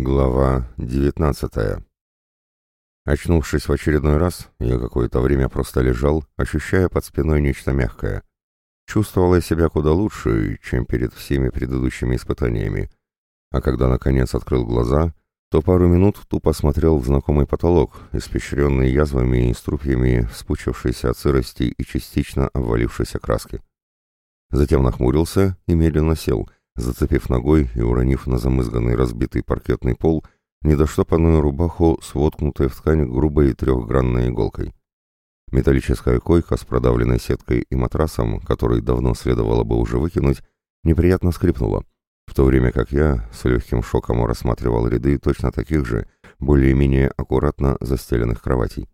Глава 19 Очнувшись в очередной раз, я какое-то время просто лежал, ощущая под спиной нечто мягкое. Чувствовал я себя куда лучше, чем перед всеми предыдущими испытаниями. А когда наконец открыл глаза, то пару минут тупо смотрел в знакомый потолок, испещренный язвами и струпьями спучившейся от сырости и частично обвалившейся краски. Затем нахмурился и медленно сел — зацепив ногой и уронив на замызганный разбитый паркетный пол недоштопанную рубаху с воткнутой в ткань грубой трехгранной иголкой. Металлическая койка с продавленной сеткой и матрасом, который давно следовало бы уже выкинуть, неприятно скрипнула, в то время как я с легким шоком рассматривал ряды точно таких же, более-менее аккуратно застеленных кроватей.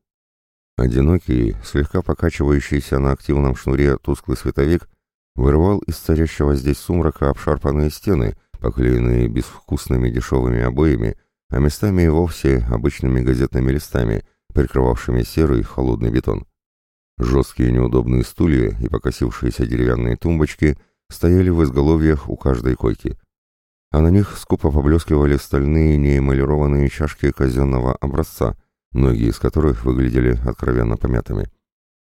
Одинокий, слегка покачивающийся на активном шнуре тусклый световик вырывал из царящего здесь сумрака обшарпанные стены, поклеенные безвкусными дешевыми обоями, а местами и вовсе обычными газетными листами, прикрывавшими серый холодный бетон. Жесткие неудобные стулья и покосившиеся деревянные тумбочки стояли в изголовьях у каждой койки, а на них скупо поблескивали стальные неэмалированные чашки казенного образца, многие из которых выглядели откровенно помятыми.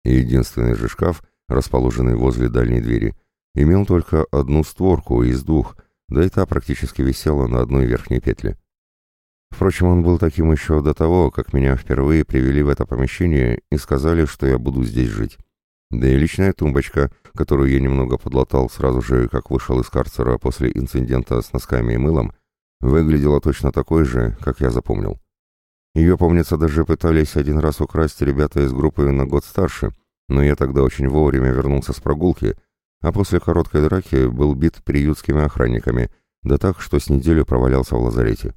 И единственный же шкаф — расположенный возле дальней двери, имел только одну створку из двух, да и та практически висела на одной верхней петле. Впрочем, он был таким еще до того, как меня впервые привели в это помещение и сказали, что я буду здесь жить. Да и личная тумбочка, которую я немного подлатал сразу же, как вышел из карцера после инцидента с носками и мылом, выглядела точно такой же, как я запомнил. Ее, помнится, даже пытались один раз украсть ребята из группы на год старше — но я тогда очень вовремя вернулся с прогулки, а после короткой драки был бит приютскими охранниками, да так, что с неделю провалялся в лазарете.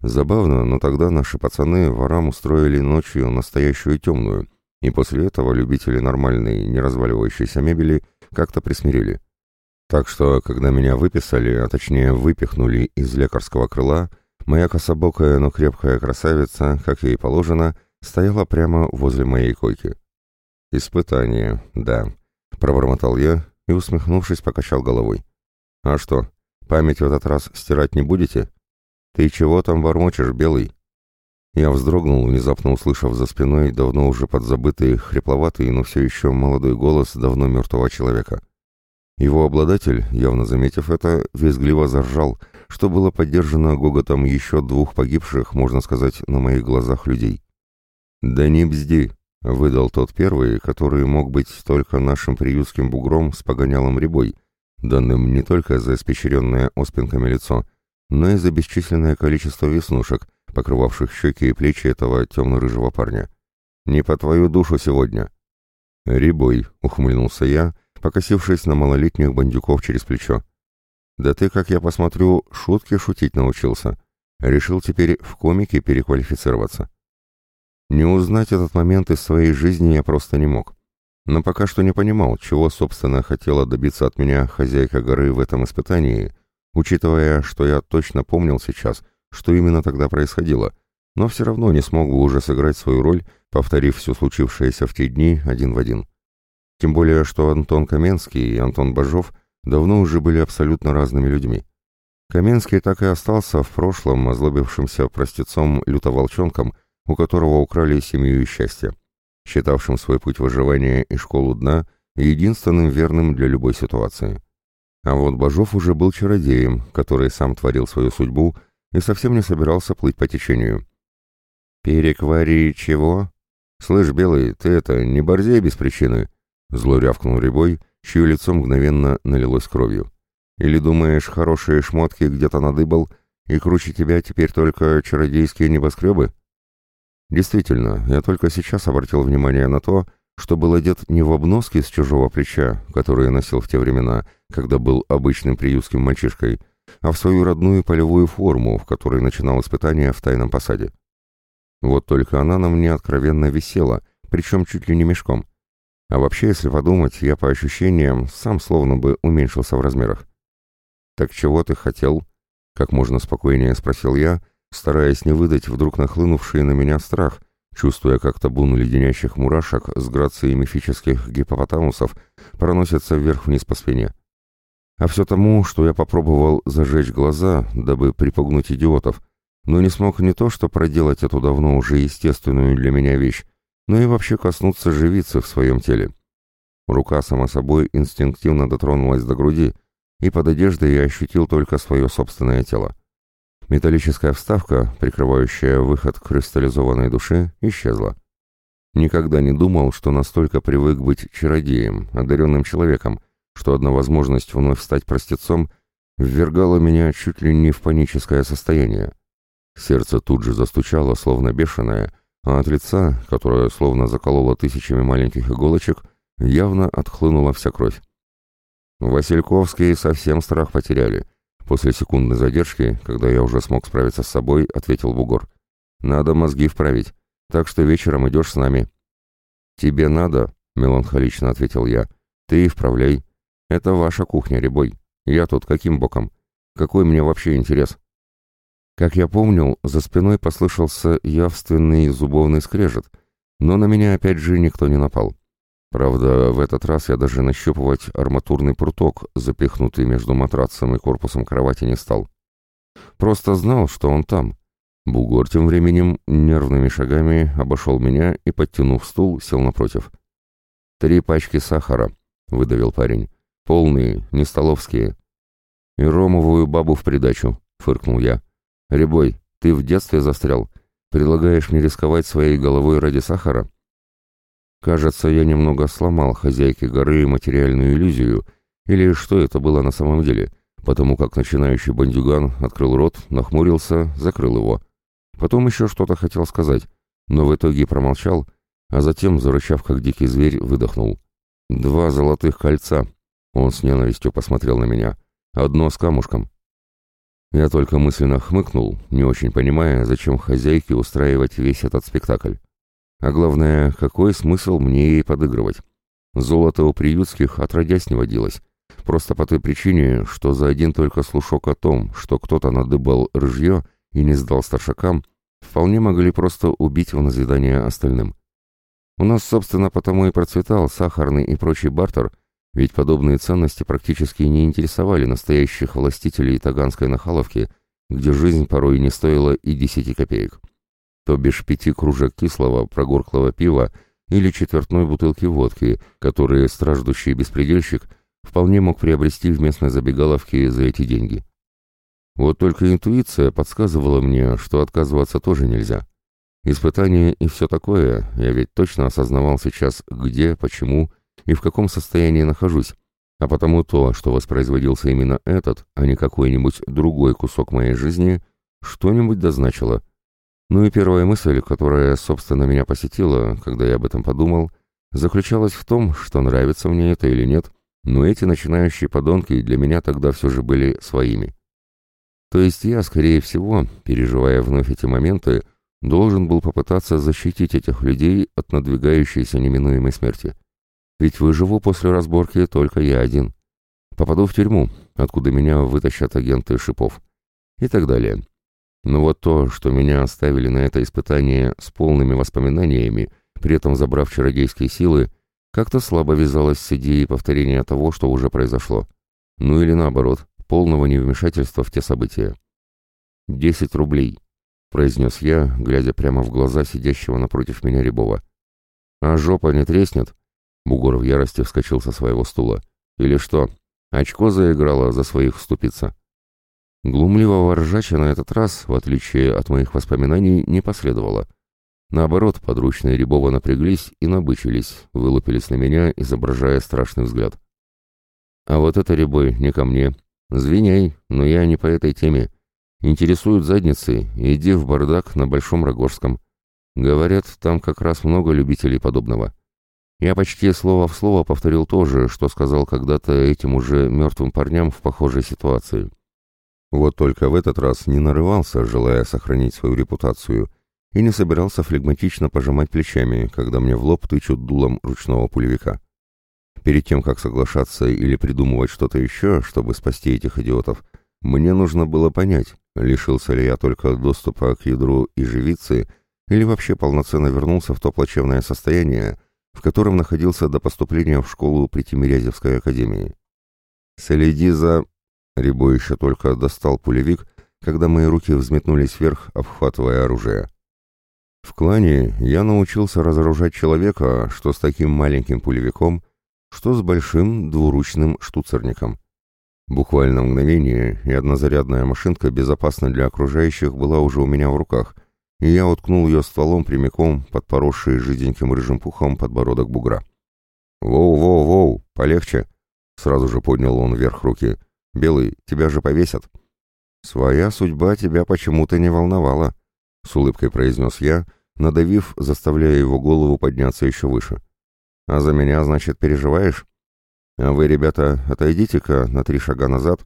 Забавно, но тогда наши пацаны ворам устроили ночью настоящую темную, и после этого любители нормальной, не разваливающейся мебели как-то присмирили. Так что, когда меня выписали, а точнее выпихнули из лекарского крыла, моя кособокая, но крепкая красавица, как ей положено, стояла прямо возле моей койки. «Испытание, да», — пробормотал я и, усмехнувшись, покачал головой. «А что, память в этот раз стирать не будете? Ты чего там бормочешь, Белый?» Я вздрогнул, внезапно услышав за спиной давно уже подзабытый, хрипловатый, но все еще молодой голос давно мертвого человека. Его обладатель, явно заметив это, визгливо заржал, что было поддержано гоготом еще двух погибших, можно сказать, на моих глазах людей. «Да не бзди!» Выдал тот первый, который мог быть только нашим приютским бугром с погонялом рябой, данным не только за испещренное оспинками лицо, но и за бесчисленное количество веснушек, покрывавших щеки и плечи этого темно-рыжего парня. «Не по твою душу сегодня!» «Рябой», — ухмыльнулся я, покосившись на малолетних бандюков через плечо. «Да ты, как я посмотрю, шутки шутить научился. Решил теперь в комике переквалифицироваться». Не узнать этот момент из своей жизни я просто не мог. Но пока что не понимал, чего, собственно, хотела добиться от меня хозяйка горы в этом испытании, учитывая, что я точно помнил сейчас, что именно тогда происходило, но все равно не смог бы уже сыграть свою роль, повторив все случившееся в те дни один в один. Тем более, что Антон Каменский и Антон Бажов давно уже были абсолютно разными людьми. Каменский так и остался в прошлом озлобившимся простецом-лютоволчонком, у которого украли семью и счастье, считавшим свой путь выживания и школу дна единственным верным для любой ситуации. А вот Бажов уже был чародеем, который сам творил свою судьбу и совсем не собирался плыть по течению. «Переквари чего?» «Слышь, Белый, ты это, не борзей без причины?» Зло рявкнул Рябой, чье лицо мгновенно налилось кровью. «Или думаешь, хорошие шмотки где-то надыбал, и круче тебя теперь только чародейские небоскребы?» Действительно, я только сейчас обратил внимание на то, что был одет не в обноски с чужого плеча, которые носил в те времена, когда был обычным приютским мальчишкой, а в свою родную полевую форму, в которой начинал испытание в тайном посаде. Вот только она на мне откровенно висела, причем чуть ли не мешком. А вообще, если подумать, я по ощущениям сам словно бы уменьшился в размерах. «Так чего ты хотел?» — как можно спокойнее спросил я, — стараясь не выдать вдруг нахлынувший на меня страх, чувствуя, как табун леденящих мурашек с грацией мифических гипопотамусов проносятся вверх-вниз по спине. А все тому, что я попробовал зажечь глаза, дабы припугнуть идиотов, но не смог не то что проделать эту давно уже естественную для меня вещь, но и вообще коснуться живицы в своем теле. Рука, само собой, инстинктивно дотронулась до груди, и под одеждой я ощутил только свое собственное тело. Металлическая вставка, прикрывающая выход кристаллизованной душе, исчезла. Никогда не думал, что настолько привык быть чародеем, одаренным человеком, что одна возможность вновь стать простецом ввергала меня чуть ли не в паническое состояние. Сердце тут же застучало, словно бешеное, а от лица, которое словно закололо тысячами маленьких иголочек, явно отхлынула вся кровь. Васильковские совсем страх потеряли. После секундной задержки, когда я уже смог справиться с собой, ответил Бугор. «Надо мозги вправить, так что вечером идешь с нами». «Тебе надо», — меланхолично ответил я. «Ты и вправляй. Это ваша кухня, Рябой. Я тут каким боком? Какой мне вообще интерес?» Как я помнил, за спиной послышался явственный зубовный скрежет, но на меня опять же никто не напал. Правда, в этот раз я даже нащупывать арматурный пруток, запихнутый между матрацем и корпусом кровати, не стал. Просто знал, что он там. Бугор тем временем нервными шагами обошел меня и, подтянув стул, сел напротив. «Три пачки сахара», — выдавил парень. «Полные, не столовские». «И ромовую бабу в придачу», — фыркнул я. «Рябой, ты в детстве застрял. Предлагаешь мне рисковать своей головой ради сахара?» Кажется, я немного сломал хозяйке горы материальную иллюзию, или что это было на самом деле, потому как начинающий бандюган открыл рот, нахмурился, закрыл его. Потом еще что-то хотел сказать, но в итоге промолчал, а затем, зарычав как дикий зверь, выдохнул. «Два золотых кольца!» Он с ненавистью посмотрел на меня. «Одно с камушком». Я только мысленно хмыкнул, не очень понимая, зачем хозяйке устраивать весь этот спектакль. А главное, какой смысл мне ей подыгрывать? Золото у приютских отродясь не водилось. Просто по той причине, что за один только слушок о том, что кто-то надыбал рыжье и не сдал старшакам, вполне могли просто убить в назидание остальным. У нас, собственно, потому и процветал сахарный и прочий бартер, ведь подобные ценности практически не интересовали настоящих властителей Таганской нахаловки, где жизнь порой не стоила и десяти копеек то бишь пяти кружек кислого прогорклого пива или четвертной бутылки водки, которые страждущий беспредельщик вполне мог приобрести в местной забегаловке за эти деньги. Вот только интуиция подсказывала мне, что отказываться тоже нельзя. Испытания и все такое, я ведь точно осознавал сейчас, где, почему и в каком состоянии нахожусь, а потому то, что воспроизводился именно этот, а не какой-нибудь другой кусок моей жизни, что-нибудь дозначило — ну и первая мысль, которая, собственно, меня посетила, когда я об этом подумал, заключалась в том, что нравится мне это или нет, но эти начинающие подонки для меня тогда все же были своими. То есть я, скорее всего, переживая вновь эти моменты, должен был попытаться защитить этих людей от надвигающейся неминуемой смерти. Ведь выживу после разборки только я один. Попаду в тюрьму, откуда меня вытащат агенты шипов. И так далее. Но вот то, что меня оставили на это испытание с полными воспоминаниями, при этом забрав чародейские силы, как-то слабо вязалось с идеей повторения того, что уже произошло. Ну или наоборот, полного невмешательства в те события. «Десять рублей», — произнес я, глядя прямо в глаза сидящего напротив меня Рябова. «А жопа не треснет?» Бугор в ярости вскочил со своего стула. «Или что, очко заиграло за своих вступиться?» Глумливого ржача на этот раз, в отличие от моих воспоминаний, не последовало. Наоборот, подручные Рябова напряглись и набычились, вылупились на меня, изображая страшный взгляд. А вот это, Рябой, не ко мне. Звиняй, но я не по этой теме. Интересуют задницы, иди в бардак на Большом Рогожском. Говорят, там как раз много любителей подобного. Я почти слово в слово повторил то же, что сказал когда-то этим уже мертвым парням в похожей ситуации. Вот только в этот раз не нарывался, желая сохранить свою репутацию, и не собирался флегматично пожимать плечами, когда мне в лоб тычут дулом ручного пулевика. Перед тем, как соглашаться или придумывать что-то еще, чтобы спасти этих идиотов, мне нужно было понять, лишился ли я только доступа к ядру и живицы, или вообще полноценно вернулся в то плачевное состояние, в котором находился до поступления в школу при Тимирязевской академии. «Следи за...» Рябой еще только достал пулевик, когда мои руки взметнулись вверх, обхватывая оружие. В клане я научился разоружать человека, что с таким маленьким пулевиком, что с большим двуручным штуцерником. Буквально мгновение, и однозарядная машинка безопасно для окружающих была уже у меня в руках, и я уткнул ее стволом прямиком под поросший жиденьким рыжим пухом подбородок бугра. «Воу-воу-воу, полегче!» Сразу же поднял он вверх руки. «Белый, тебя же повесят!» «Своя судьба тебя почему-то не волновала», — с улыбкой произнес я, надавив, заставляя его голову подняться еще выше. «А за меня, значит, переживаешь? А вы, ребята, отойдите-ка на три шага назад,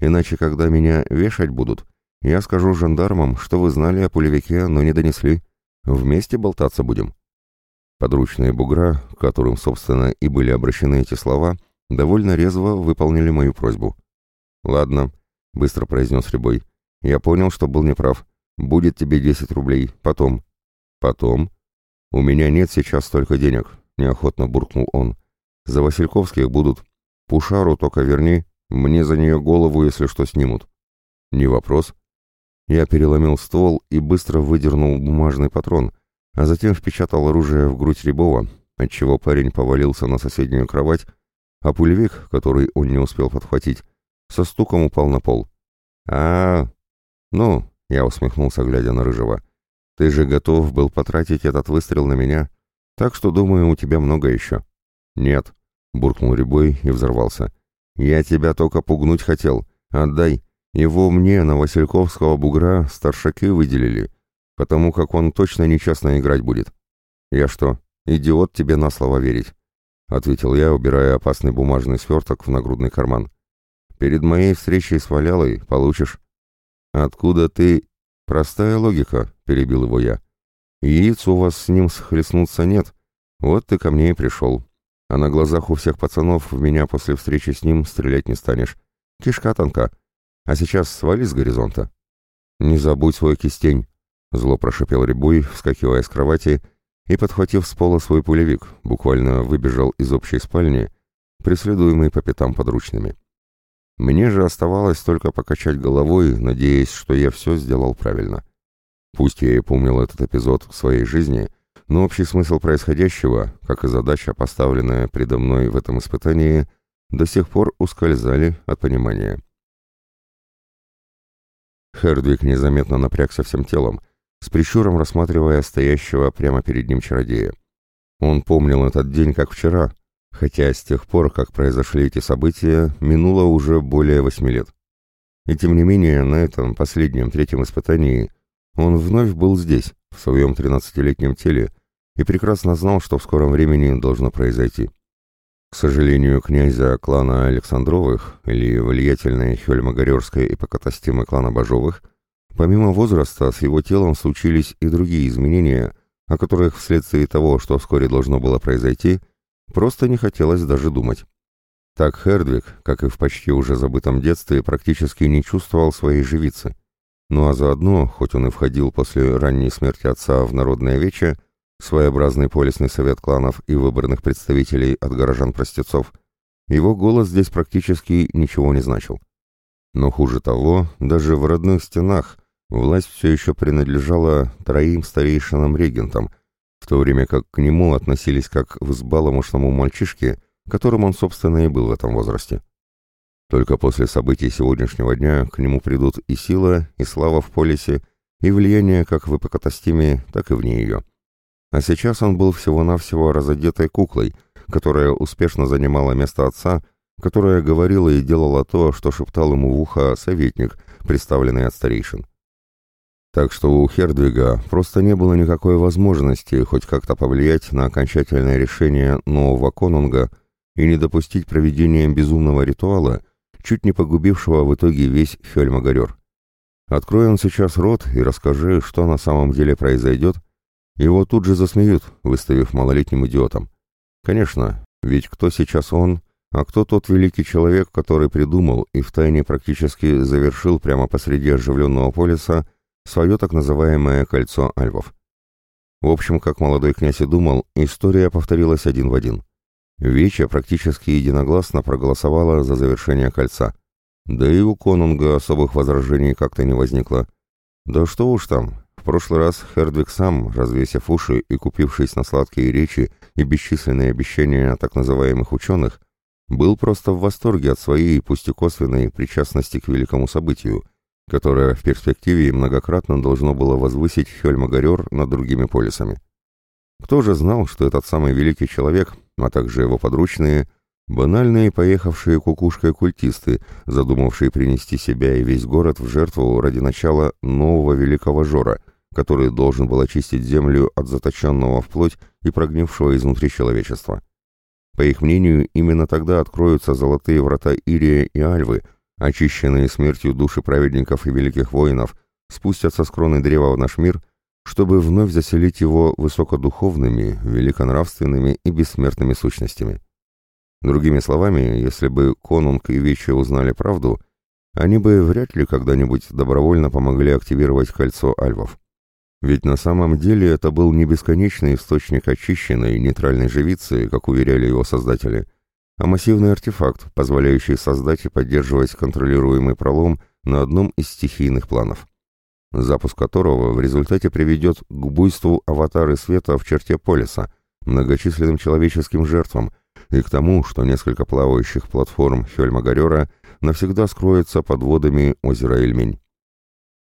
иначе, когда меня вешать будут, я скажу жандармам, что вы знали о пулевике, но не донесли. Вместе болтаться будем». Подручные бугра, к которым, собственно, и были обращены эти слова, довольно резво выполнили мою просьбу. «Ладно», — быстро произнес Рябой. «Я понял, что был неправ. Будет тебе десять рублей. Потом». «Потом?» «У меня нет сейчас столько денег», — неохотно буркнул он. «За Васильковских будут. Пушару только верни. Мне за нее голову, если что, снимут». «Не вопрос». Я переломил ствол и быстро выдернул бумажный патрон, а затем впечатал оружие в грудь Рябова, отчего парень повалился на соседнюю кровать, а пулевик, который он не успел подхватить, со стуком упал на пол. а, Ну, я усмехнулся, глядя на Рыжего. «Ты же готов был потратить этот выстрел на меня, так что, думаю, у тебя много еще». «Нет», — буркнул Рябой и взорвался. «Я тебя только пугнуть хотел. Отдай. Его мне на Васильковского бугра старшаки выделили, потому как он точно нечестно играть будет». «Я что, идиот тебе на слово верить?» — ответил я, убирая опасный бумажный сверток в нагрудный карман. Перед моей встречей с Валялой получишь. Откуда ты... Простая логика, перебил его я. Яиц у вас с ним схлестнуться нет. Вот ты ко мне и пришел. А на глазах у всех пацанов в меня после встречи с ним стрелять не станешь. Кишка тонка. А сейчас свали с горизонта. Не забудь свой кистень, зло прошипел Рябуй, вскакивая с кровати и, подхватив с пола свой пулевик, буквально выбежал из общей спальни, преследуемый по пятам подручными. Мне же оставалось только покачать головой, надеясь, что я все сделал правильно. Пусть я и помнил этот эпизод в своей жизни, но общий смысл происходящего, как и задача, поставленная предо мной в этом испытании, до сих пор ускользали от понимания. Хердвиг незаметно напрягся всем телом, с прищуром рассматривая стоящего прямо перед ним чародея. Он помнил этот день как вчера, хотя с тех пор, как произошли эти события, минуло уже более восьми лет. И тем не менее, на этом последнем третьем испытании он вновь был здесь, в своем тринадцатилетнем теле, и прекрасно знал, что в скором времени должно произойти. К сожалению, князя клана Александровых или влиятельной Хельмогорерской эпокатастемы клана Бажовых, помимо возраста, с его телом случились и другие изменения, о которых вследствие того, что вскоре должно было произойти, Просто не хотелось даже думать. Так Хердвиг, как и в почти уже забытом детстве, практически не чувствовал своей живицы. Ну а заодно, хоть он и входил после ранней смерти отца в народное вече, своеобразный полисный совет кланов и выборных представителей от горожан-простецов, его голос здесь практически ничего не значил. Но хуже того, даже в родных стенах власть все еще принадлежала троим старейшинам-регентам – в то время как к нему относились как к взбаломошному мальчишке, которым он, собственно, и был в этом возрасте. Только после событий сегодняшнего дня к нему придут и сила, и слава в полисе, и влияние как в эпокатастиме, так и вне ее. А сейчас он был всего-навсего разодетой куклой, которая успешно занимала место отца, которая говорила и делала то, что шептал ему в ухо советник, представленный от старейшин. Так что у Хердвига просто не было никакой возможности хоть как-то повлиять на окончательное решение нового конунга и не допустить проведения безумного ритуала, чуть не погубившего в итоге весь Хельмагарер. Открой он сейчас рот и расскажи, что на самом деле произойдет, его тут же засмеют, выставив малолетним идиотом. Конечно, ведь кто сейчас он, а кто тот великий человек, который придумал и втайне практически завершил прямо посреди оживленного полиса свое так называемое кольцо альвов. В общем, как молодой князь и думал, история повторилась один в один. Веча практически единогласно проголосовала за завершение кольца. Да и у конунга особых возражений как-то не возникло. Да что уж там, в прошлый раз Хердвиг сам, развесив уши и купившись на сладкие речи и бесчисленные обещания так называемых ученых, был просто в восторге от своей, пусть и косвенной, причастности к великому событию, которое в перспективе многократно должно было возвысить Хельмагарер над другими полисами. Кто же знал, что этот самый великий человек, а также его подручные, банальные поехавшие кукушкой культисты, задумавшие принести себя и весь город в жертву ради начала нового великого жора, который должен был очистить землю от заточенного в плоть и прогнившего изнутри человечества. По их мнению, именно тогда откроются золотые врата Ирия и Альвы, очищенные смертью души праведников и великих воинов, спустятся с кроны древа в наш мир, чтобы вновь заселить его высокодуховными, великонравственными и бессмертными сущностями. Другими словами, если бы Конунг и Вечи узнали правду, они бы вряд ли когда-нибудь добровольно помогли активировать кольцо альвов. Ведь на самом деле это был не бесконечный источник очищенной нейтральной живицы, как уверяли его создатели, а массивный артефакт, позволяющий создать и поддерживать контролируемый пролом на одном из стихийных планов, запуск которого в результате приведет к буйству аватары света в черте полиса, многочисленным человеческим жертвам и к тому, что несколько плавающих платформ Хельмагарера навсегда скроются под водами озера Эльмень.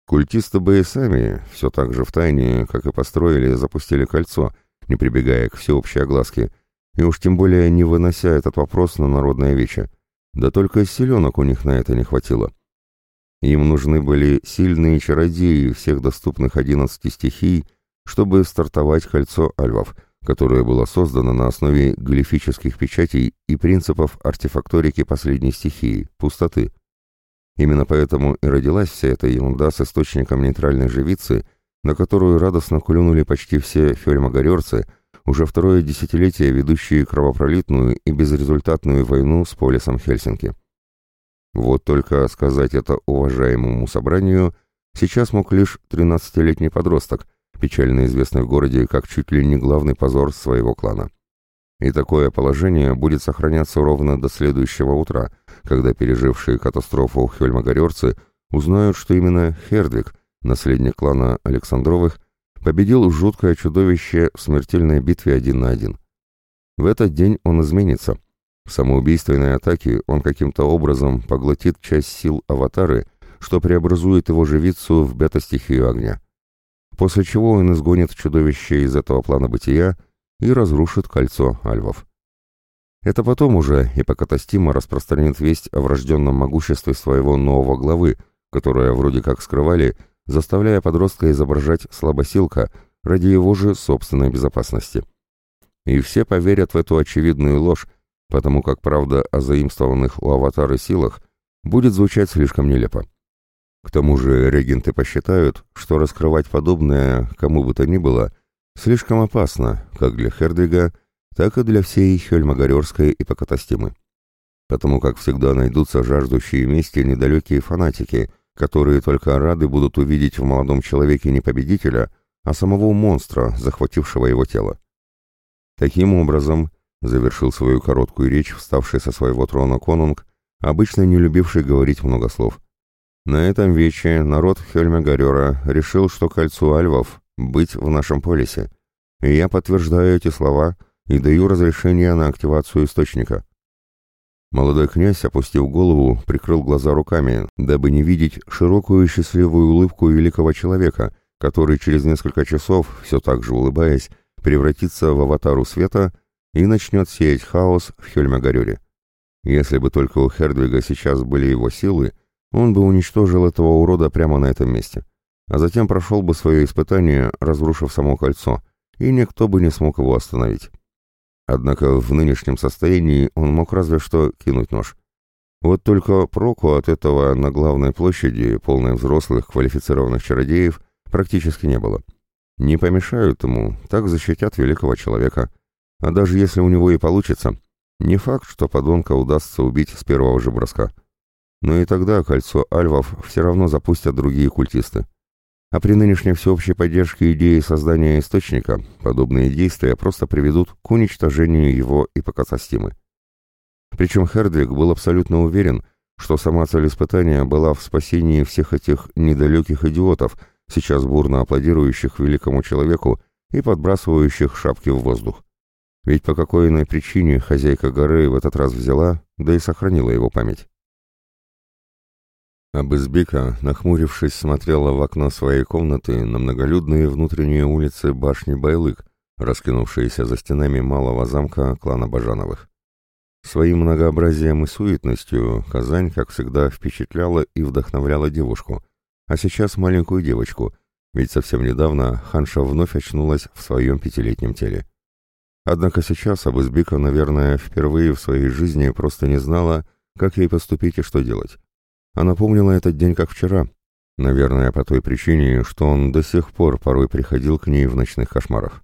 Культисты бы и сами, все так же в тайне, как и построили, запустили кольцо, не прибегая к всеобщей огласке, и уж тем более не вынося этот вопрос на народное вече. Да только силенок у них на это не хватило. Им нужны были сильные чародеи всех доступных одиннадцати стихий, чтобы стартовать кольцо альвов, которое было создано на основе глифических печатей и принципов артефакторики последней стихии – пустоты – Именно поэтому и родилась вся эта ерунда с источником нейтральной живицы, на которую радостно клюнули почти все фельмагорерцы, уже второе десятилетие ведущие кровопролитную и безрезультатную войну с полисом Хельсинки. Вот только сказать это уважаемому собранию сейчас мог лишь 13-летний подросток, печально известный в городе как чуть ли не главный позор своего клана. И такое положение будет сохраняться ровно до следующего утра, когда пережившие катастрофу хельмагарерцы узнают, что именно Хердвиг, наследник клана Александровых, победил жуткое чудовище в смертельной битве один на один. В этот день он изменится. В самоубийственной атаке он каким-то образом поглотит часть сил аватары, что преобразует его живицу в бета-стихию огня. После чего он изгонит чудовище из этого плана бытия и разрушит кольцо альвов. Это потом уже Ипокатастима распространит весть о врожденном могуществе своего нового главы, которое вроде как скрывали, заставляя подростка изображать слабосилка ради его же собственной безопасности. И все поверят в эту очевидную ложь, потому как правда о заимствованных у аватара силах будет звучать слишком нелепо. К тому же регенты посчитают, что раскрывать подобное кому бы то ни было – Слишком опасно, как для Хердвига, так и для всей Хельмагарерской и Покатастимы. Потому как всегда найдутся жаждущие мести недалекие фанатики, которые только рады будут увидеть в молодом человеке не победителя, а самого монстра, захватившего его тело. Таким образом, завершил свою короткую речь, вставший со своего трона конунг, обычно не любивший говорить много слов. На этом вече народ Хельмагарера решил, что кольцо альвов быть в нашем полисе. И я подтверждаю эти слова и даю разрешение на активацию источника. Молодой князь, опустив голову, прикрыл глаза руками, дабы не видеть широкую счастливую улыбку великого человека, который через несколько часов, все так же улыбаясь, превратится в аватару света и начнет сеять хаос в Хельмагарюре. Если бы только у Хердвига сейчас были его силы, он бы уничтожил этого урода прямо на этом месте а затем прошел бы свое испытание, разрушив само кольцо, и никто бы не смог его остановить. Однако в нынешнем состоянии он мог разве что кинуть нож. Вот только проку от этого на главной площади, полной взрослых квалифицированных чародеев, практически не было. Не помешают ему, так защитят великого человека. А даже если у него и получится, не факт, что подонка удастся убить с первого же броска. Но и тогда кольцо альвов все равно запустят другие культисты. А при нынешней всеобщей поддержке идеи создания источника подобные действия просто приведут к уничтожению его ипокосостимы. Причем Хердвиг был абсолютно уверен, что сама цель испытания была в спасении всех этих недалеких идиотов, сейчас бурно аплодирующих великому человеку и подбрасывающих шапки в воздух. Ведь по какой иной причине хозяйка горы в этот раз взяла, да и сохранила его память. Абызбека, нахмурившись, смотрела в окно своей комнаты на многолюдные внутренние улицы башни Байлык, раскинувшиеся за стенами малого замка клана Бажановых. Своим многообразием и суетностью Казань, как всегда, впечатляла и вдохновляла девушку, а сейчас маленькую девочку, ведь совсем недавно Ханша вновь очнулась в своем пятилетнем теле. Однако сейчас Абызбика, наверное, впервые в своей жизни просто не знала, как ей поступить и что делать. Она помнила этот день как вчера, наверное, по той причине, что он до сих пор порой приходил к ней в ночных кошмарах.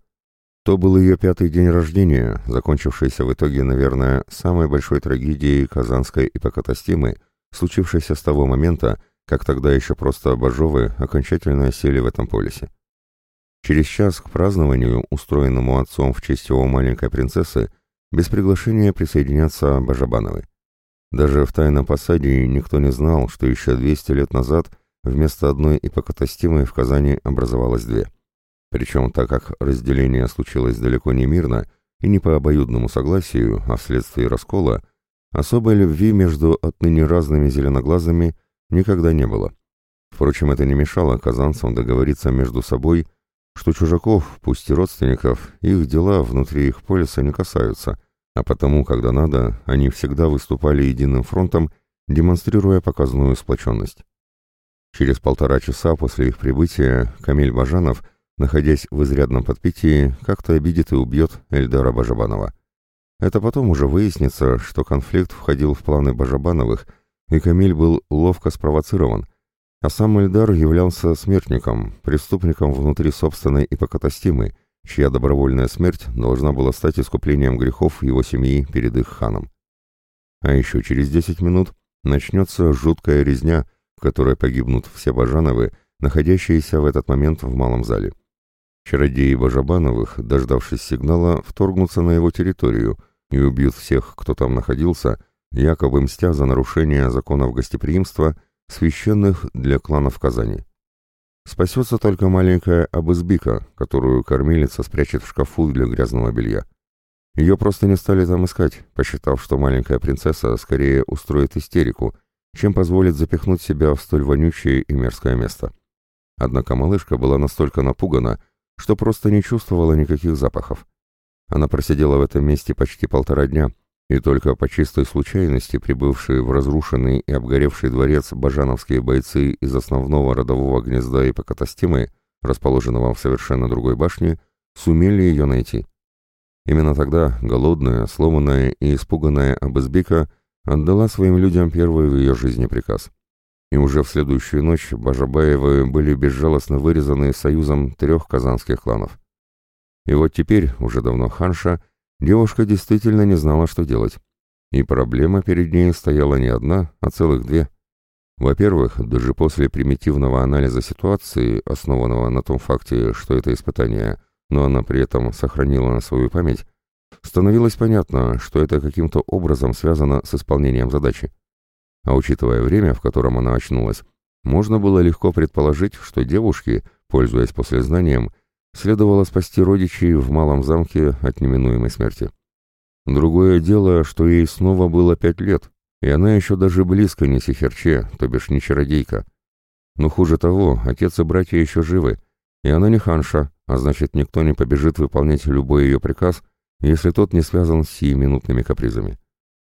То был ее пятый день рождения, закончившийся в итоге, наверное, самой большой трагедией Казанской ипокатастимы, случившейся с того момента, как тогда еще просто Бажовы окончательно осели в этом полисе. Через час к празднованию, устроенному отцом в честь его маленькой принцессы, без приглашения присоединятся Бажабановы. Даже в тайном посаде никто не знал, что еще 200 лет назад вместо одной ипокатастимы в Казани образовалось две. Причем, так как разделение случилось далеко не мирно и не по обоюдному согласию, а вследствие раскола, особой любви между отныне разными зеленоглазыми никогда не было. Впрочем, это не мешало казанцам договориться между собой, что чужаков, пусть и родственников, их дела внутри их полиса не касаются, а потому, когда надо, они всегда выступали единым фронтом, демонстрируя показанную сплоченность. Через полтора часа после их прибытия Камиль Бажанов находясь в изрядном подпитии, как-то обидит и убьет Эльдара Бажабанова. Это потом уже выяснится, что конфликт входил в планы Бажабановых, и Камиль был ловко спровоцирован, а сам Эльдар являлся смертником, преступником внутри собственной ипокатастимы, чья добровольная смерть должна была стать искуплением грехов его семьи перед их ханом. А еще через десять минут начнется жуткая резня, в которой погибнут все Бажановы, находящиеся в этот момент в малом зале. Чародеи Бажабановых, дождавшись сигнала, вторгнутся на его территорию и убьют всех, кто там находился, якобы мстя за нарушение законов гостеприимства, священных для кланов Казани. Спасется только маленькая Абызбика, которую кормилица спрячет в шкафу для грязного белья. Ее просто не стали там искать, посчитав, что маленькая принцесса скорее устроит истерику, чем позволит запихнуть себя в столь вонючее и мерзкое место. Однако малышка была настолько напугана, что просто не чувствовала никаких запахов. Она просидела в этом месте почти полтора дня, и только по чистой случайности прибывшие в разрушенный и обгоревший дворец бажановские бойцы из основного родового гнезда и Ипокатастимы, расположенного в совершенно другой башне, сумели ее найти. Именно тогда голодная, сломанная и испуганная Абызбека отдала своим людям первый в ее жизни приказ — и уже в следующую ночь Бажабаевы были безжалостно вырезаны союзом трех казанских кланов. И вот теперь, уже давно ханша, девушка действительно не знала, что делать. И проблема перед ней стояла не одна, а целых две. Во-первых, даже после примитивного анализа ситуации, основанного на том факте, что это испытание, но она при этом сохранила свою память, становилось понятно, что это каким-то образом связано с исполнением задачи. А учитывая время, в котором она очнулась, можно было легко предположить, что девушке, пользуясь послезнанием, следовало спасти родичей в малом замке от неминуемой смерти. Другое дело, что ей снова было пять лет, и она еще даже близко не сихерче, то бишь не чародейка. Но хуже того, отец и братья еще живы, и она не ханша, а значит никто не побежит выполнять любой ее приказ, если тот не связан с сиюминутными капризами.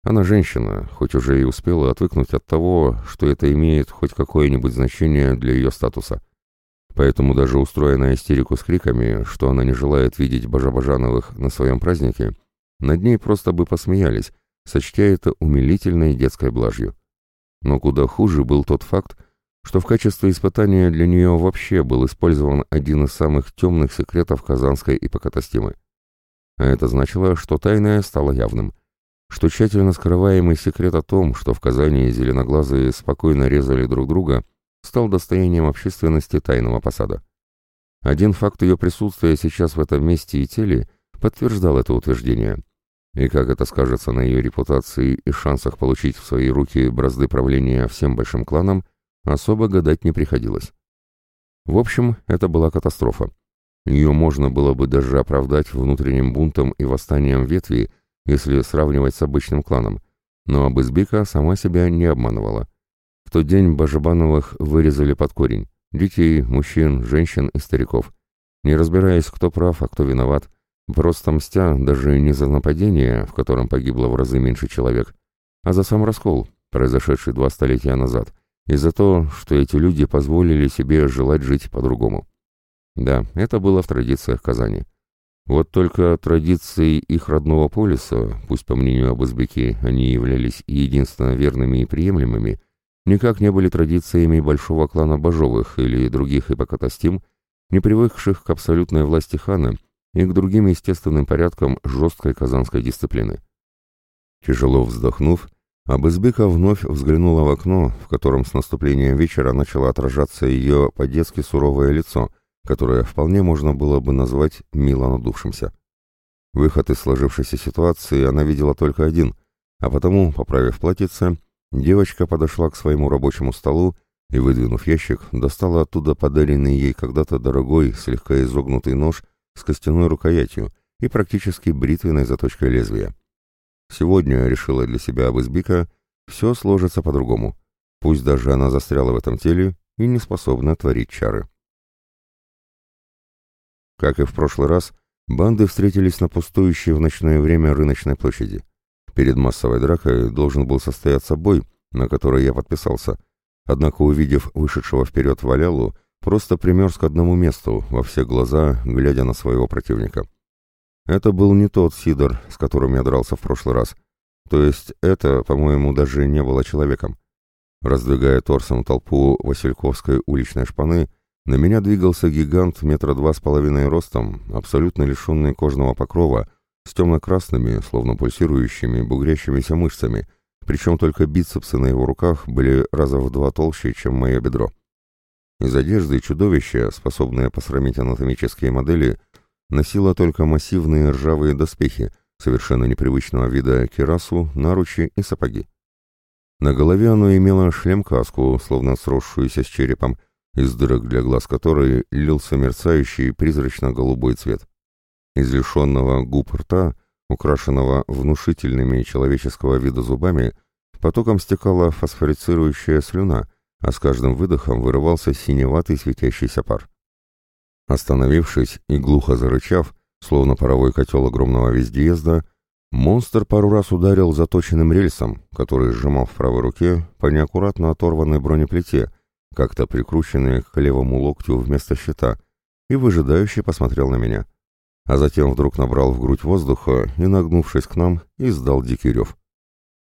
Она женщина, хоть уже и успела отвыкнуть от того, что это имеет хоть какое-нибудь значение для ее статуса. Поэтому даже устроя на истерику с криками, что она не желает видеть Бажабажановых на своем празднике, над ней просто бы посмеялись, сочтя это умилительной детской блажью. Но куда хуже был тот факт, что в качестве испытания для нее вообще был использован один из самых темных секретов казанской ипокатастимы. А это значило, что тайное стало явным – что тщательно скрываемый секрет о том, что в Казани зеленоглазые спокойно резали друг друга, стал достоянием общественности тайного посада. Один факт ее присутствия сейчас в этом месте и теле подтверждал это утверждение. и как это скажется на ее репутации и шансах получить в свои руки бразды правления всем большим кланам, особо гадать не приходилось. В общем, это была катастрофа. Ее можно было бы даже оправдать внутренним бунтом и восстанием ветви, если сравнивать с обычным кланом, но Абызбика сама себя не обманывала. В тот день Бажебановых вырезали под корень. Детей, мужчин, женщин и стариков. Не разбираясь, кто прав, а кто виноват, просто мстя даже не за нападение, в котором погибло в разы меньше человек, а за сам раскол, произошедший два столетия назад, и за то, что эти люди позволили себе желать жить по-другому. Да, это было в традициях Казани. Вот только традиции их родного полиса, пусть по мнению об Узбеке они являлись единственно верными и приемлемыми, никак не были традициями большого клана Бажовых или других эпокатастим, не привыкших к абсолютной власти хана и к другим естественным порядкам жесткой казанской дисциплины. Тяжело вздохнув, Абызбека вновь взглянула в окно, в котором с наступлением вечера начало отражаться ее по-детски суровое лицо, которое вполне можно было бы назвать мило надувшимся. Выход из сложившейся ситуации она видела только один, а потому, поправив платьице, девочка подошла к своему рабочему столу и, выдвинув ящик, достала оттуда подаренный ей когда-то дорогой, слегка изогнутый нож с костяной рукоятью и практически бритвенной заточкой лезвия. Сегодня, решила для себя Абызбика, все сложится по-другому. Пусть даже она застряла в этом теле и не способна творить чары. Как и в прошлый раз, банды встретились на пустующей в ночное время рыночной площади. Перед массовой дракой должен был состояться бой, на который я подписался. Однако, увидев вышедшего вперед Валялу, просто примерз к одному месту, во все глаза, глядя на своего противника. Это был не тот Сидор, с которым я дрался в прошлый раз. То есть это, по-моему, даже не было человеком. Раздвигая торсом толпу Васильковской уличной шпаны, на меня двигался гигант метра два с половиной ростом, абсолютно лишенный кожного покрова, с темно-красными, словно пульсирующими, бугрящимися мышцами, причем только бицепсы на его руках были раза в два толще, чем мое бедро. Из одежды чудовища, способное посрамить анатомические модели, носило только массивные ржавые доспехи, совершенно непривычного вида кирасу, наручи и сапоги. На голове оно имело шлем-каску, словно сросшуюся с черепом, из дырок для глаз которой лился мерцающий призрачно-голубой цвет. Из лишенного губ рта, украшенного внушительными человеческого вида зубами, потоком стекала фосфорицирующая слюна, а с каждым выдохом вырывался синеватый светящийся пар. Остановившись и глухо зарычав, словно паровой котел огромного вездеезда, монстр пару раз ударил заточенным рельсом, который сжимал в правой руке по неаккуратно оторванной бронеплите, как-то прикрученной к левому локтю вместо щита, и выжидающе посмотрел на меня. А затем вдруг набрал в грудь воздуха и, нагнувшись к нам, издал дикий рев.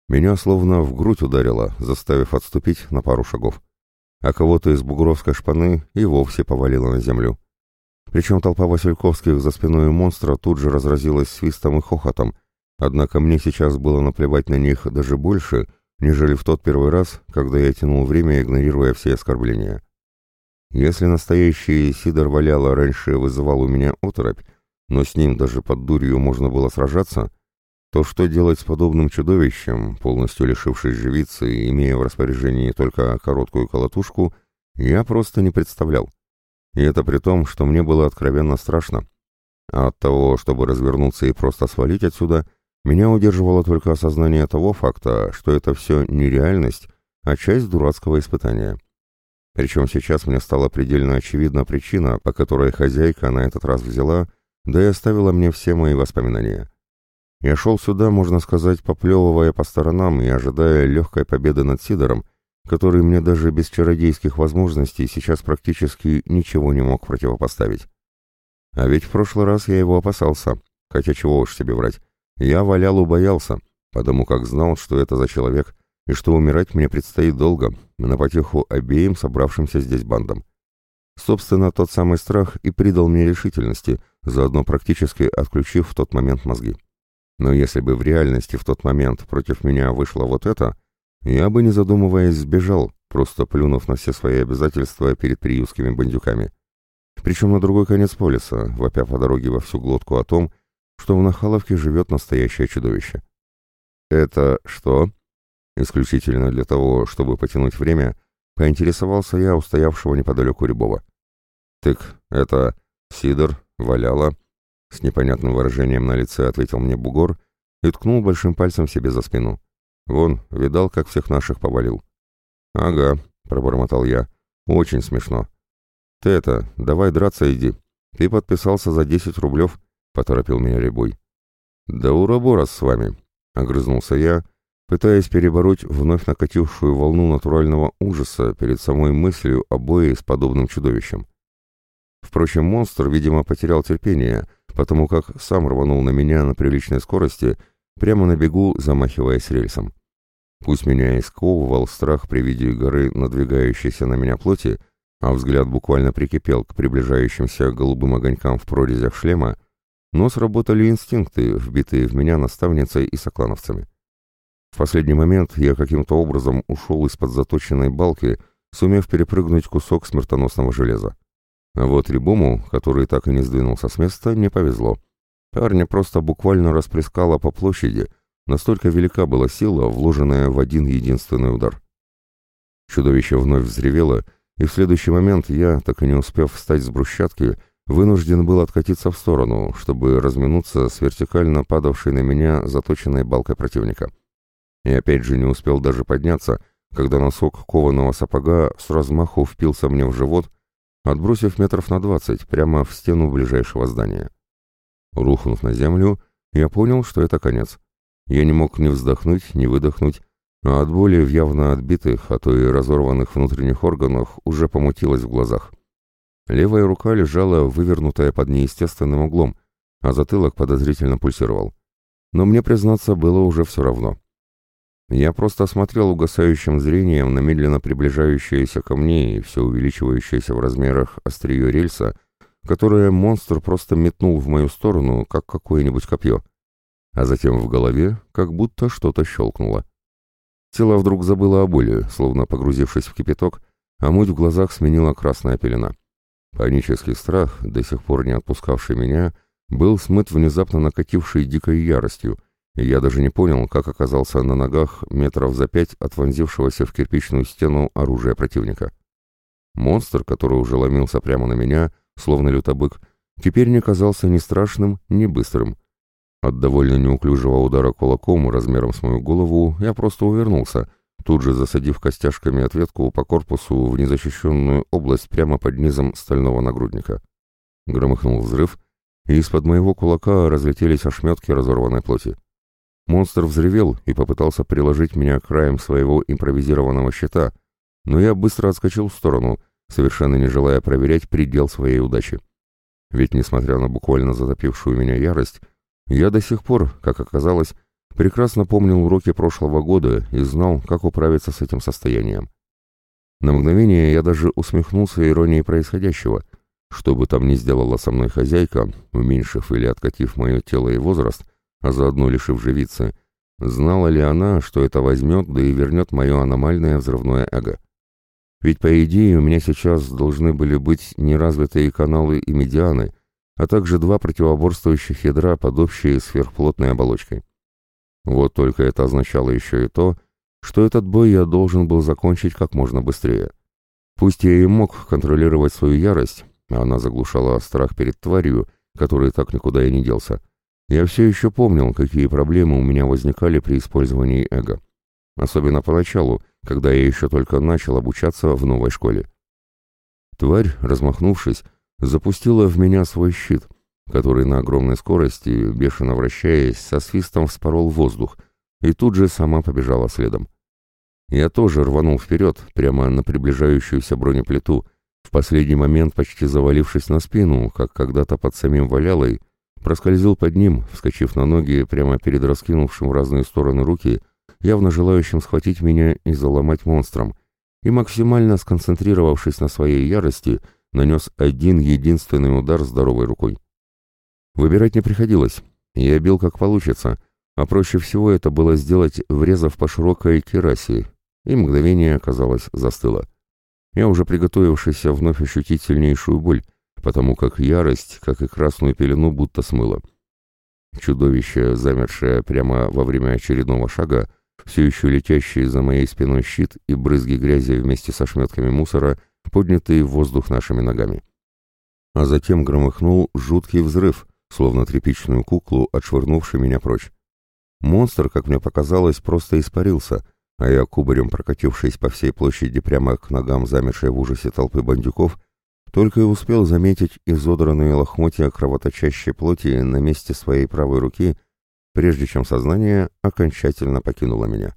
Меня словно в грудь ударило, заставив отступить на пару шагов. А кого-то из бугровской шпаны и вовсе повалило на землю. Причем толпа Васильковских за спиной монстра тут же разразилась свистом и хохотом, однако мне сейчас было наплевать на них даже больше, нежели в тот первый раз, когда я тянул время, игнорируя все оскорбления. Если настоящий Сидор Валяла раньше вызывал у меня оторопь, но с ним даже под дурью можно было сражаться, то что делать с подобным чудовищем, полностью лишившись живицы и имея в распоряжении только короткую колотушку, я просто не представлял. И это при том, что мне было откровенно страшно. А от того, чтобы развернуться и просто свалить отсюда, меня удерживало только осознание того факта, что это все не реальность, а часть дурацкого испытания. Причем сейчас мне стала предельно очевидна причина, по которой хозяйка на этот раз взяла, да и оставила мне все мои воспоминания. Я шел сюда, можно сказать, поплевывая по сторонам и ожидая легкой победы над Сидором, который мне даже без чародейских возможностей сейчас практически ничего не мог противопоставить. А ведь в прошлый раз я его опасался, хотя чего уж себе врать. Я валял боялся, потому как знал, что это за человек, и что умирать мне предстоит долго, на потеху обеим собравшимся здесь бандам. Собственно, тот самый страх и придал мне решительности, заодно практически отключив в тот момент мозги. Но если бы в реальности в тот момент против меня вышло вот это, я бы, не задумываясь, сбежал, просто плюнув на все свои обязательства перед приютскими бандюками. Причем на другой конец полиса, вопя по дороге во всю глотку о том, что в Нахаловке живет настоящее чудовище. «Это что?» Исключительно для того, чтобы потянуть время, поинтересовался я у стоявшего неподалеку Рябова. «Так это Сидор, Валяла», — с непонятным выражением на лице ответил мне бугор и ткнул большим пальцем себе за спину. «Вон, видал, как всех наших повалил?» «Ага», — пробормотал я, — «очень смешно». «Ты это, давай драться иди. Ты подписался за десять рублев», — поторопил меня Рябой. «Да уроборос с вами», — огрызнулся я, — пытаясь перебороть вновь накатившую волну натурального ужаса перед самой мыслью о бое с подобным чудовищем. Впрочем, монстр, видимо, потерял терпение, потому как сам рванул на меня на приличной скорости, прямо на бегу замахиваясь рельсом. Пусть меня и сковывал страх при виде горы надвигающейся на меня плоти, а взгляд буквально прикипел к приближающимся голубым огонькам в прорезях шлема, но сработали инстинкты, вбитые в меня наставницей и соклановцами. В последний момент я каким-то образом ушел из-под заточенной балки, сумев перепрыгнуть кусок смертоносного железа. А вот Рябому, который так и не сдвинулся с места, не повезло. Парня просто буквально расплескало по площади, настолько велика была сила, вложенная в один единственный удар. Чудовище вновь взревело, и в следующий момент я, так и не успев встать с брусчатки, вынужден был откатиться в сторону, чтобы разминуться с вертикально падавшей на меня заточенной балкой противника и опять же не успел даже подняться, когда носок кованого сапога с размаху впился мне в живот, отбросив метров на двадцать прямо в стену ближайшего здания. Рухнув на землю, я понял, что это конец. Я не мог ни вздохнуть, ни выдохнуть, а от боли в явно отбитых, а то и разорванных внутренних органах уже помутилось в глазах. Левая рука лежала вывернутая под неестественным углом, а затылок подозрительно пульсировал. Но мне, признаться, было уже все равно. Я просто смотрел угасающим зрением на медленно приближающиеся ко мне и все увеличивающееся в размерах острие рельса, которое монстр просто метнул в мою сторону, как какое-нибудь копье. А затем в голове как будто что-то щелкнуло. Тело вдруг забыло о боли, словно погрузившись в кипяток, а муть в глазах сменила красная пелена. Панический страх, до сих пор не отпускавший меня, был смыт внезапно накатившей дикой яростью, я даже не понял, как оказался на ногах метров за пять от вонзившегося в кирпичную стену оружия противника. Монстр, который уже ломился прямо на меня, словно лютобык, теперь не казался ни страшным, ни быстрым. От довольно неуклюжего удара кулаком размером с мою голову я просто увернулся, тут же засадив костяшками ответку по корпусу в незащищенную область прямо под низом стального нагрудника. Громыхнул взрыв, и из-под моего кулака разлетелись ошметки разорванной плоти. Монстр взревел и попытался приложить меня краем своего импровизированного щита, но я быстро отскочил в сторону, совершенно не желая проверять предел своей удачи. Ведь, несмотря на буквально затопившую меня ярость, я до сих пор, как оказалось, прекрасно помнил уроки прошлого года и знал, как управиться с этим состоянием. На мгновение я даже усмехнулся иронией происходящего. Что бы там ни сделала со мной хозяйка, уменьшив или откатив мое тело и возраст — а заодно лишив живицы, знала ли она, что это возьмет, да и вернет мое аномальное взрывное эго. Ведь, по идее, у меня сейчас должны были быть неразвитые каналы и медианы, а также два противоборствующих ядра под общей сверхплотной оболочкой. Вот только это означало еще и то, что этот бой я должен был закончить как можно быстрее. Пусть я и мог контролировать свою ярость, а она заглушала страх перед тварью, который так никуда и не делся, я все еще помнил, какие проблемы у меня возникали при использовании эго. Особенно поначалу, когда я еще только начал обучаться в новой школе. Тварь, размахнувшись, запустила в меня свой щит, который на огромной скорости, бешено вращаясь, со свистом вспорол воздух, и тут же сама побежала следом. Я тоже рванул вперед, прямо на приближающуюся бронеплиту, в последний момент почти завалившись на спину, как когда-то под самим валялой, проскользил под ним, вскочив на ноги прямо перед раскинувшим в разные стороны руки, явно желающим схватить меня и заломать монстром, и максимально сконцентрировавшись на своей ярости, нанес один единственный удар здоровой рукой. Выбирать не приходилось, я бил как получится, а проще всего это было сделать, врезав по широкой керасе, и мгновение, оказалось, застыло. Я уже приготовившийся вновь ощутить сильнейшую боль, потому как ярость, как и красную пелену, будто смыла. Чудовище, замершее прямо во время очередного шага, все еще летящий за моей спиной щит и брызги грязи вместе со шметками мусора, поднятые в воздух нашими ногами. А затем громыхнул жуткий взрыв, словно тряпичную куклу, отшвырнувший меня прочь. Монстр, как мне показалось, просто испарился, а я, кубарем прокатившись по всей площади прямо к ногам замершей в ужасе толпы бандюков, только и успел заметить изодранные лохмотья кровоточащей плоти на месте своей правой руки, прежде чем сознание окончательно покинуло меня.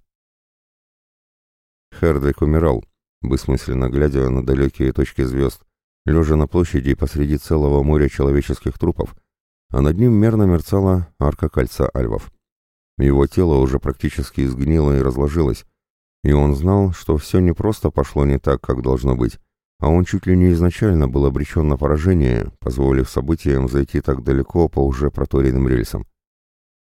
Хердрик умирал, бессмысленно глядя на далекие точки звезд, лежа на площади посреди целого моря человеческих трупов, а над ним мерно мерцала арка кольца альвов. Его тело уже практически изгнило и разложилось, и он знал, что все не просто пошло не так, как должно быть, а он чуть ли не изначально был обречен на поражение, позволив событиям зайти так далеко по уже проторенным рельсам.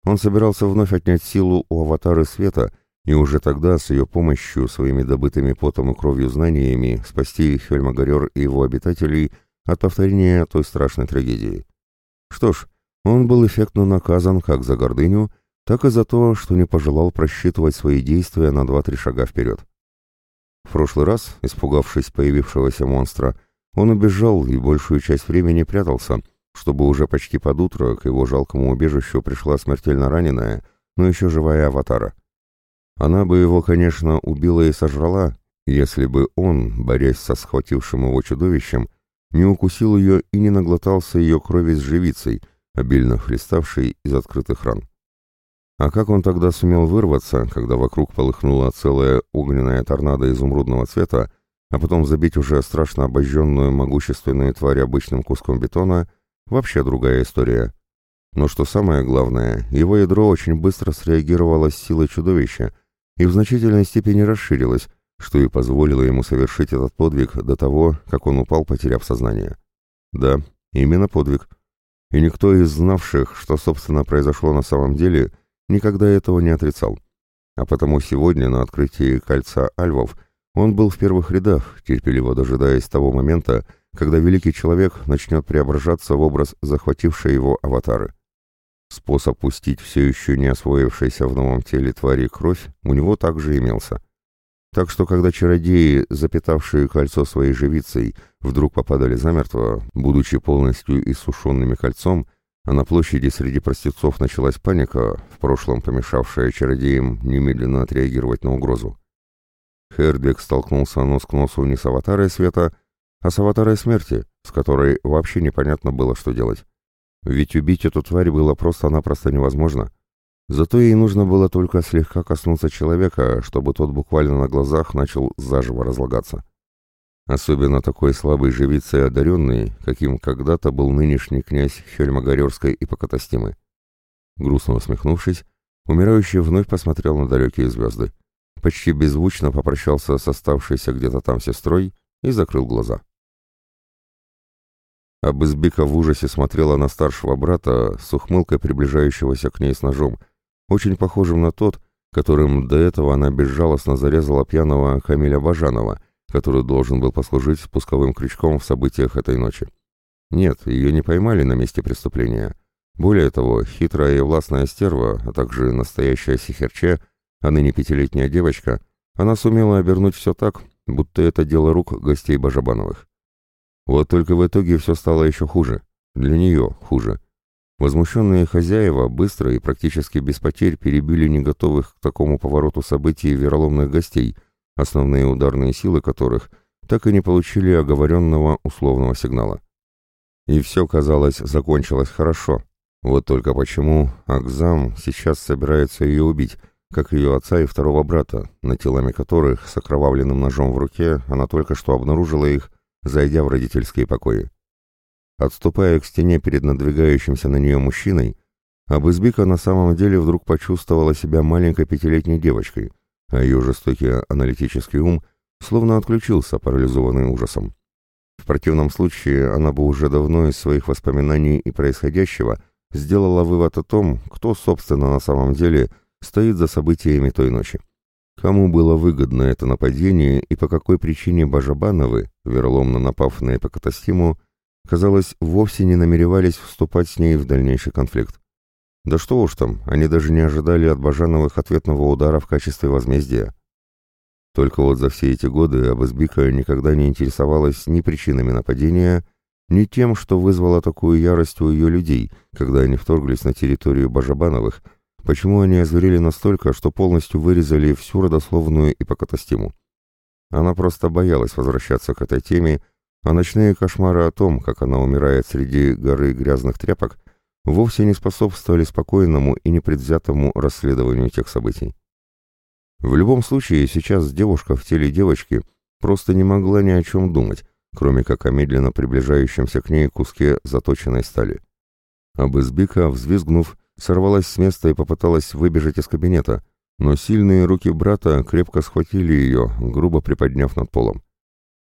Он собирался вновь отнять силу у аватары света и уже тогда с ее помощью, своими добытыми потом и кровью знаниями, спасти Хельмагарер и его обитателей от повторения той страшной трагедии. Что ж, он был эффектно наказан как за гордыню, так и за то, что не пожелал просчитывать свои действия на два-три шага вперед. В прошлый раз, испугавшись появившегося монстра, он убежал и большую часть времени прятался, чтобы уже почти под утро к его жалкому убежищу пришла смертельно раненая, но еще живая аватара. Она бы его, конечно, убила и сожрала, если бы он, борясь со схватившим его чудовищем, не укусил ее и не наглотался ее крови с живицей, обильно хлеставшей из открытых ран. А как он тогда сумел вырваться, когда вокруг полыхнула целая огненная торнадо изумрудного цвета, а потом забить уже страшно обожженную могущественную тварь обычным куском бетона, вообще другая история. Но что самое главное, его ядро очень быстро среагировало с силой чудовища и в значительной степени расширилось, что и позволило ему совершить этот подвиг до того, как он упал, потеряв сознание. Да, именно подвиг. И никто из знавших, что, собственно, произошло на самом деле, никогда этого не отрицал. А потому сегодня на открытии кольца альвов он был в первых рядах, терпеливо дожидаясь того момента, когда великий человек начнет преображаться в образ захватившей его аватары. Способ пустить все еще не освоившейся в новом теле твари кровь у него также имелся. Так что, когда чародеи, запитавшие кольцо своей живицей, вдруг попадали замертво, будучи полностью иссушенными кольцом, а на площади среди простецов началась паника, в прошлом помешавшая чародеям немедленно отреагировать на угрозу. Хердвиг столкнулся нос к носу не с аватарой света, а с аватарой смерти, с которой вообще непонятно было, что делать. Ведь убить эту тварь было просто-напросто невозможно. Зато ей нужно было только слегка коснуться человека, чтобы тот буквально на глазах начал заживо разлагаться. Особенно такой слабый живицей одаренный, каким когда-то был нынешний князь Хельмогорерской и Покатостимы. Грустно усмехнувшись, умирающий вновь посмотрел на далекие звезды, почти беззвучно попрощался с оставшейся где-то там сестрой и закрыл глаза. Абызбика в ужасе смотрела на старшего брата с ухмылкой приближающегося к ней с ножом, очень похожим на тот, которым до этого она безжалостно зарезала пьяного Камиля Бажанова — который должен был послужить спусковым крючком в событиях этой ночи. Нет, ее не поймали на месте преступления. Более того, хитрая и властная стерва, а также настоящая сихерче, а ныне пятилетняя девочка, она сумела обернуть все так, будто это дело рук гостей Бажабановых. Вот только в итоге все стало еще хуже. Для нее хуже. Возмущенные хозяева быстро и практически без потерь перебили неготовых к такому повороту событий вероломных гостей – основные ударные силы которых так и не получили оговоренного условного сигнала. И все, казалось, закончилось хорошо. Вот только почему Акзам сейчас собирается ее убить, как ее отца и второго брата, на телами которых с окровавленным ножом в руке она только что обнаружила их, зайдя в родительские покои. Отступая к стене перед надвигающимся на нее мужчиной, Абызбика на самом деле вдруг почувствовала себя маленькой пятилетней девочкой, а ее жестокий аналитический ум словно отключился, парализованный ужасом. В противном случае она бы уже давно из своих воспоминаний и происходящего сделала вывод о том, кто, собственно, на самом деле стоит за событиями той ночи. Кому было выгодно это нападение и по какой причине Бажабановы, вероломно напав на Эпокатастиму, казалось, вовсе не намеревались вступать с ней в дальнейший конфликт. Да что уж там, они даже не ожидали от Бажановых ответного удара в качестве возмездия. Только вот за все эти годы Абазбика никогда не интересовалась ни причинами нападения, ни тем, что вызвало такую ярость у ее людей, когда они вторглись на территорию Бажабановых, почему они озверели настолько, что полностью вырезали всю родословную ипокатастиму. Она просто боялась возвращаться к этой теме, а ночные кошмары о том, как она умирает среди горы грязных тряпок, вовсе не способствовали спокойному и непредвзятому расследованию тех событий. В любом случае, сейчас девушка в теле девочки просто не могла ни о чем думать, кроме как о медленно приближающемся к ней куске заточенной стали. Абызбика, взвизгнув, сорвалась с места и попыталась выбежать из кабинета, но сильные руки брата крепко схватили ее, грубо приподняв над полом.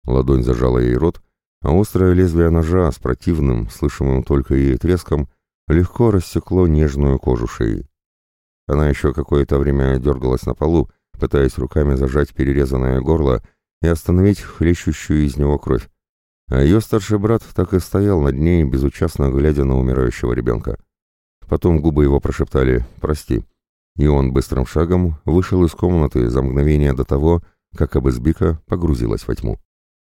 Ладонь зажала ей рот, а острое лезвие ножа с противным, слышимым только ей треском, легко рассекло нежную кожу шеи. Она еще какое-то время дергалась на полу, пытаясь руками зажать перерезанное горло и остановить хлещущую из него кровь. А ее старший брат так и стоял над ней, безучастно глядя на умирающего ребенка. Потом губы его прошептали «Прости», и он быстрым шагом вышел из комнаты за мгновение до того, как Абызбика погрузилась во тьму.